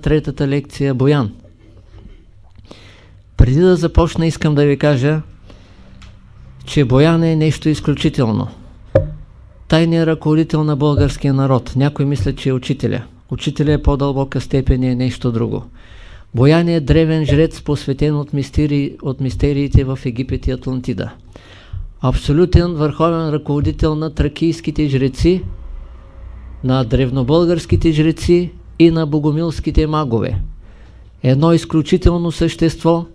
третата лекция Боян. Преди да започна искам да ви кажа, че Боян е нещо изключително. Тайният ръководител на българския народ. Някой мисля, че е учителя. Учителя е по-дълбока степен и е нещо друго. Боян е древен жрец, посветен от, мистери, от мистериите в Египет и Атлантида. Абсолютен върховен ръководител на тракийските жреци, на древнобългарските жреци и на богомилските магове. Едно изключително същество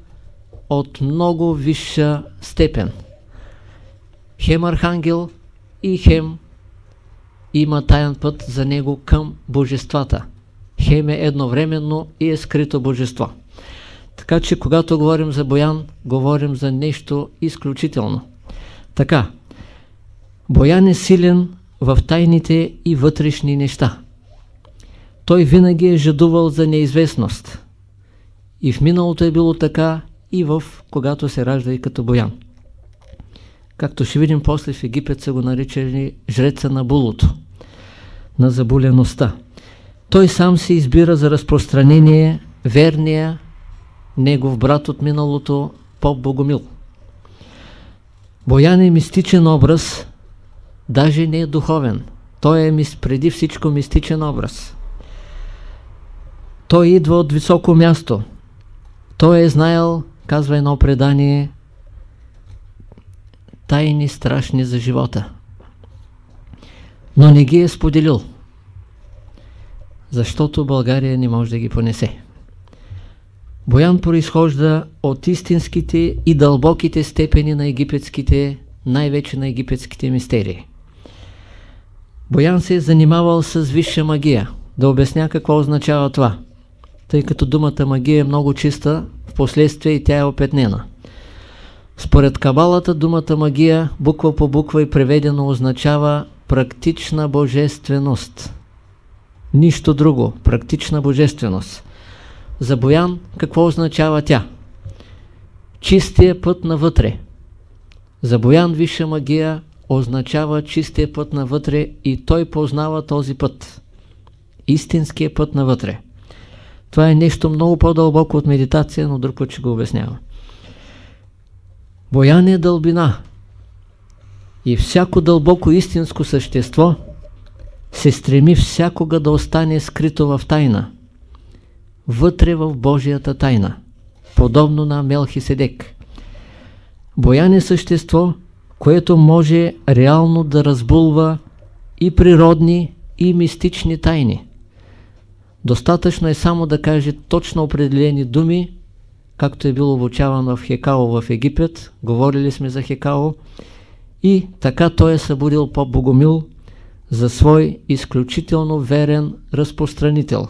от много висша степен. Хем архангел и хем има таен път за него към божествата. Хем е едновременно и е скрито божество. Така че когато говорим за Боян, говорим за нещо изключително. Така, Боян е силен в тайните и вътрешни неща. Той винаги е жадувал за неизвестност. И в миналото е било така, и в когато се ражда и като Боян. Както ще видим после в Египет са го наричали жреца на булото, на заболеността. Той сам се избира за разпространение верния негов брат от миналото, поп Богомил. Боян е мистичен образ, даже не е духовен. Той е преди всичко мистичен образ. Той идва от високо място. Той е знаел, казва едно предание, тайни страшни за живота. Но не ги е споделил, защото България не може да ги понесе. Боян произхожда от истинските и дълбоките степени на египетските, най-вече на египетските мистерии. Боян се е занимавал с висша магия. Да обясня какво означава това тъй като думата магия е много чиста, в последствие и тя е опетнена. Според кабалата думата магия, буква по буква и преведено означава практична божественост. Нищо друго, практична божественост. За Боян какво означава тя? Чистия път навътре. За Боян висша магия означава чистия път навътре и той познава този път. Истинския път навътре. Това е нещо много по-дълбоко от медитация, но друг път ще го обяснява. Боян е дълбина. И всяко дълбоко истинско същество се стреми всякога да остане скрито в тайна. Вътре в Божията тайна. Подобно на Мелхиседек. Боян е същество, което може реално да разбулва и природни, и мистични тайни. Достатъчно е само да каже точно определени думи, както е било обучавано в Хекао в Египет, говорили сме за Хекао, и така той е събудил по Богомил за свой изключително верен разпространител.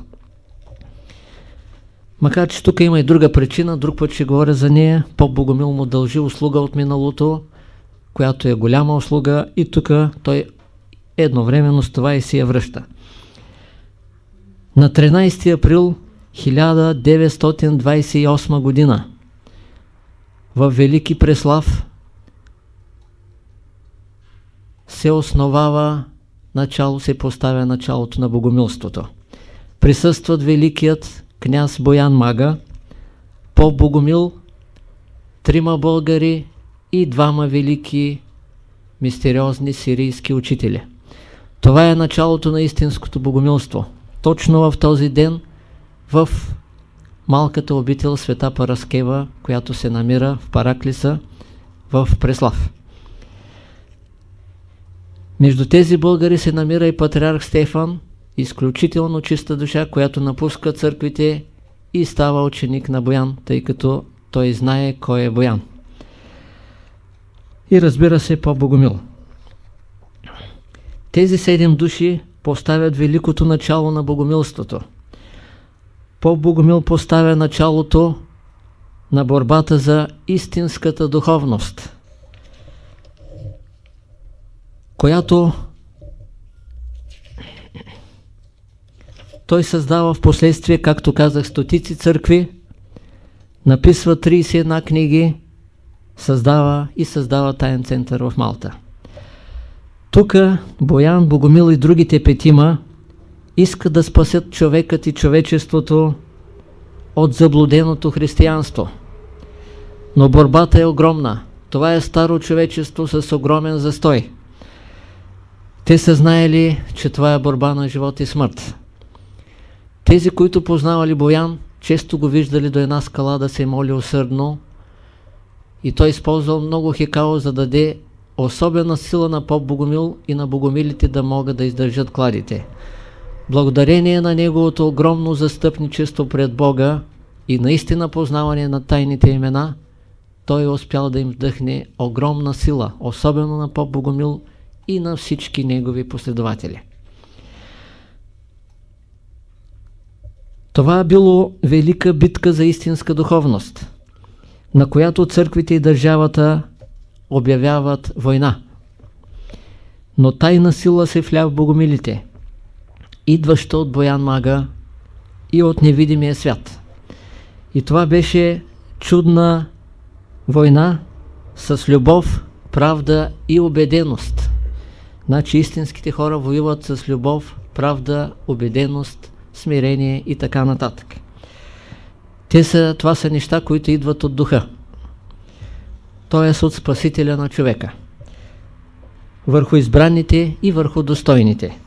Макар, че тук има и друга причина, друг път ще говоря за нея, по Богомил му дължи услуга от миналото, която е голяма услуга и тук той едновременно с това и си я връща. На 13 април 1928 година в Велики Преслав се основава начало, се поставя началото на богомилството. Присъстват великият княз Боян Мага, по Богомил, трима българи и двама велики мистериозни сирийски учители. Това е началото на истинското богомилство точно в този ден в малката обител Света Параскева, която се намира в Параклиса в Преслав. Между тези българи се намира и патриарх Стефан, изключително чиста душа, която напуска църквите и става ученик на Боян, тъй като той знае кой е Боян. И разбира се по-богомил. Тези седем души поставят великото начало на богомилството. Поп Богомил поставя началото на борбата за истинската духовност, която той създава в последствие, както казах, стотици църкви, написва 31 книги, създава и създава таен център в Малта. Тук Боян, Богомил и другите петима искат да спасят човекът и човечеството от заблуденото християнство. Но борбата е огромна. Това е старо човечество с огромен застой. Те са знаели, че това е борба на живот и смърт. Тези, които познавали Боян, често го виждали до една скала да се моли усърдно и той използвал много хекао, за да даде особена сила на поп Богомил и на богомилите да могат да издържат кладите. Благодарение на неговото огромно застъпничество пред Бога и наистина познаване на тайните имена, той е успял да им вдъхне огромна сила, особено на поп Богомил и на всички негови последователи. Това е било велика битка за истинска духовност, на която църквите и държавата обявяват война. Но тайна сила се вля в богомилите, идваща от Боян Мага и от невидимия свят. И това беше чудна война с любов, правда и убеденост. Значи истинските хора воюват с любов, правда, убеденост, смирение и така нататък. Те са, това са неща, които идват от духа. Т.е. от Спасителя на човека. Върху избранните и върху достойните.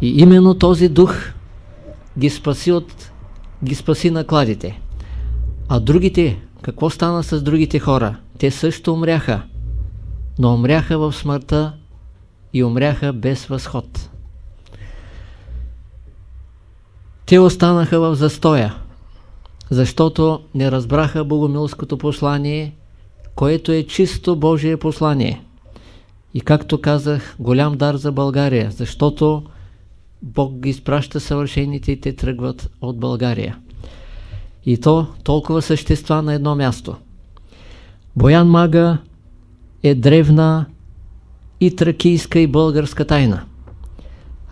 И именно този дух ги спаси от ги спаси накладите. А другите, какво стана с другите хора? Те също умряха, но умряха в смъртта и умряха без възход. Те останаха в застоя, защото не разбраха богомилското послание, което е чисто Божие послание. И както казах, голям дар за България, защото Бог ги изпраща съвършените и те тръгват от България. И то толкова същества на едно място. Боян Мага е древна и тракийска и българска тайна.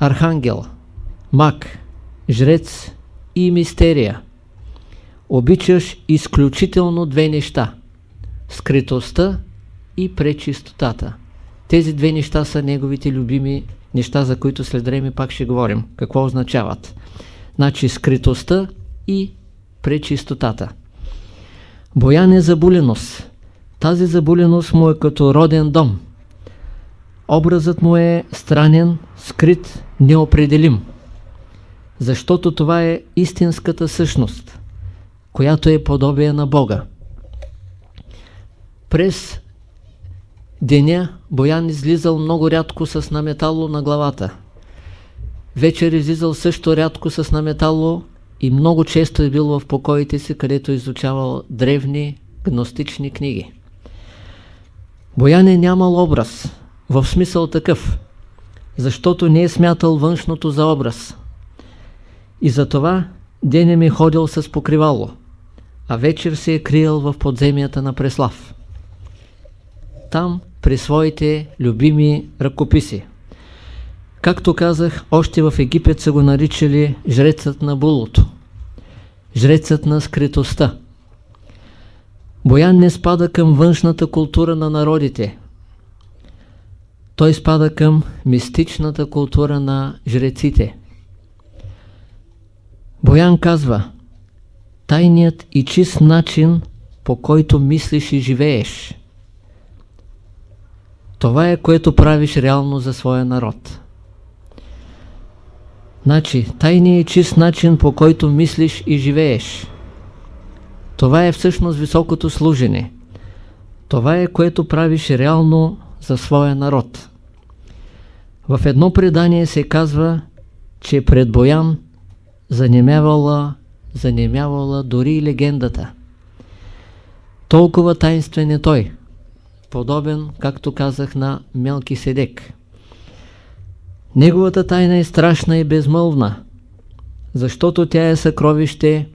Архангел, маг, жрец и мистерия. Обичаш изключително две неща – скритостта и пречистотата. Тези две неща са неговите любими неща, за които след време пак ще говорим. Какво означават? Значи скритостта и пречистотата. Боян е забуленост. Тази забуленост му е като роден дом. Образът му е странен, скрит, неопределим защото това е истинската същност, която е подобие на Бога. През деня Боян излизал много рядко с наметало на главата. Вечер излизал също рядко с наметало и много често е бил в покоите си, където изучавал древни гностични книги. Боян е нямал образ, в смисъл такъв, защото не е смятал външното за образ – и затова денем е ходил с покривало, а вечер се е криел в подземията на Преслав. Там при своите любими ръкописи. Както казах, още в Египет са го наричали жрецът на булото, жрецът на скритостта. Боян не спада към външната култура на народите. Той спада към мистичната култура на жреците. Боян казва, тайният и чист начин, по който мислиш и живееш. Това е което правиш реално за своя народ. Значи, тайният и чист начин, по който мислиш и живееш. Това е всъщност високото служене. Това е което правиш реално за своя народ. В едно предание се казва, че пред Боян занемявала, занемявала дори легендата. Толкова тайнствен е той, подобен, както казах, на Мелки Седек. Неговата тайна е страшна и безмълвна, защото тя е съкровище,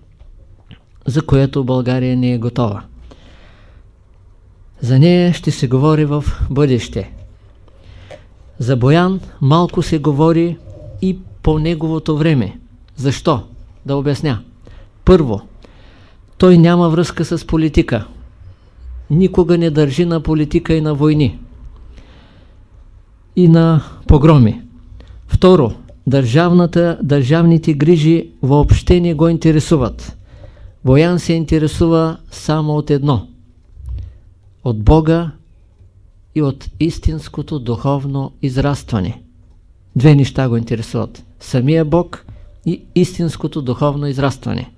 за което България не е готова. За нея ще се говори в бъдеще. За Боян малко се говори и по неговото време. Защо? Да обясня. Първо, той няма връзка с политика. Никога не държи на политика и на войни. И на погроми. Второ, държавната, държавните грижи въобще не го интересуват. Боян се интересува само от едно – от Бога и от истинското духовно израстване. Две неща го интересуват – самия Бог и истинското духовно израстване.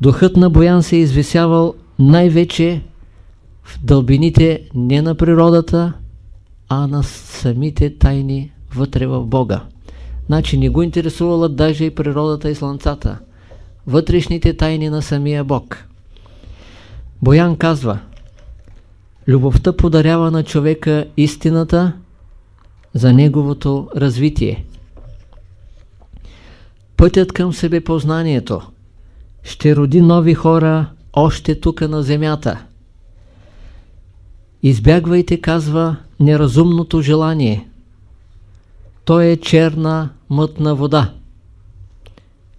Духът на Боян се е извисявал най-вече в дълбините не на природата, а на самите тайни вътре в Бога. Значи не го интересувала даже и природата и слънцата. Вътрешните тайни на самия Бог. Боян казва Любовта подарява на човека истината за неговото развитие. Пътят към себепознанието ще роди нови хора още тук на земята. Избягвайте, казва, неразумното желание. То е черна, мътна вода.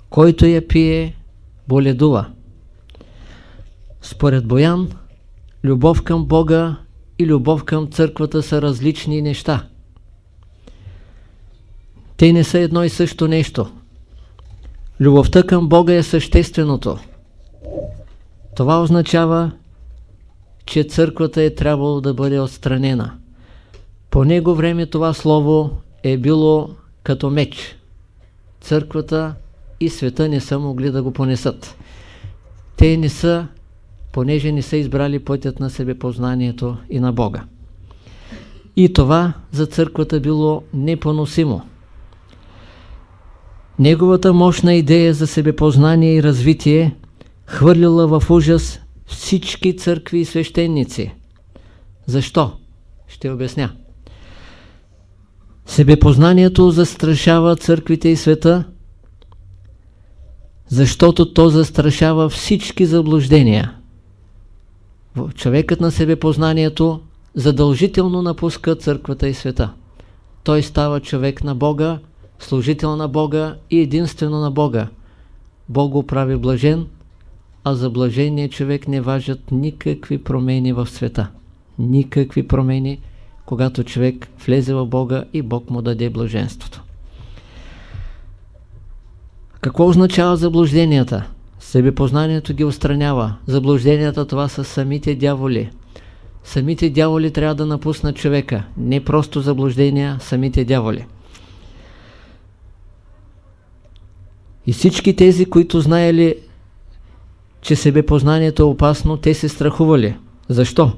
Който я пие, боледува. Според Боян, любов към Бога и любов към църквата са различни неща. Те не са едно и също нещо. Любовта към Бога е същественото. Това означава, че църквата е трябвало да бъде отстранена. По него време това слово е било като меч. Църквата и света не са могли да го понесат. Те не са, понеже не са избрали пътят на себепознанието и на Бога. И това за църквата било непоносимо. Неговата мощна идея за себепознание и развитие хвърлила в ужас всички църкви и свещеници. Защо? Ще обясня. Себепознанието застрашава църквите и света, защото то застрашава всички заблуждения. Човекът на себепознанието задължително напуска църквата и света. Той става човек на Бога, служител на Бога и единствено на Бога. Бог го прави блажен, а за блажения човек не важат никакви промени в света. Никакви промени, когато човек влезе в Бога и Бог му даде блаженството. Какво означава заблужденията? Себепознанието ги устранява. Заблужденията това са самите дяволи. Самите дяволи трябва да напуснат човека. Не просто заблуждения, самите дяволи. И всички тези, които знаели, че себепознанието е опасно, те се страхували. Защо?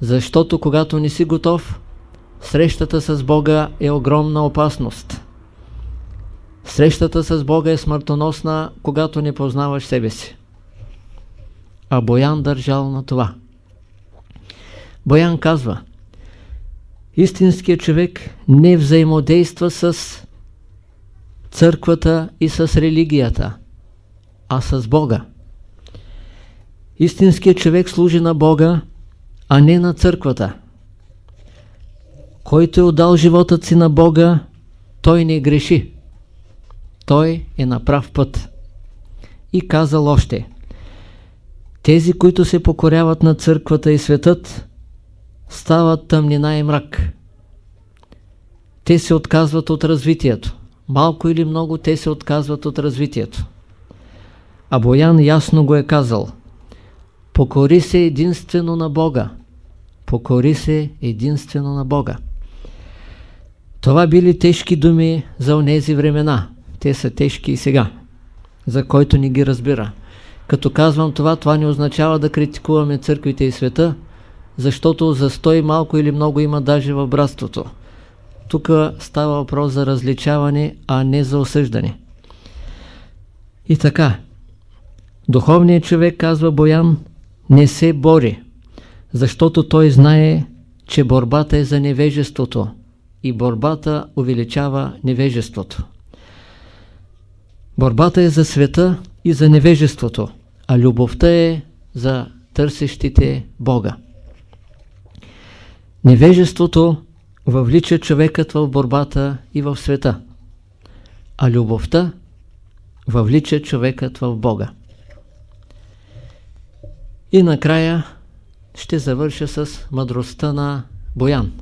Защото когато не си готов, срещата с Бога е огромна опасност. Срещата с Бога е смъртоносна, когато не познаваш себе си. А Боян държал на това. Боян казва, истинският човек не взаимодейства с църквата и с религията, а с Бога. Истинският човек служи на Бога, а не на църквата. Който е отдал животът си на Бога, той не греши той е на прав път. И казал още, тези, които се покоряват на църквата и светът, стават тъмнина и мрак. Те се отказват от развитието. Малко или много те се отказват от развитието. А Боян ясно го е казал. Покори се единствено на Бога. Покори се единствено на Бога. Това били тежки думи за онези времена. Те са тежки и сега, за който ни ги разбира. Като казвам това, това не означава да критикуваме църквите и света, защото за стой малко или много има даже в братството. Тук става въпрос за различаване, а не за осъждане. И така, духовният човек, казва Боян, не се бори, защото той знае, че борбата е за невежеството и борбата увеличава невежеството. Борбата е за света и за невежеството, а любовта е за търсещите Бога. Невежеството въвлича човекът в борбата и в света, а любовта въвлича човекът в Бога. И накрая ще завърша с мъдростта на Боян.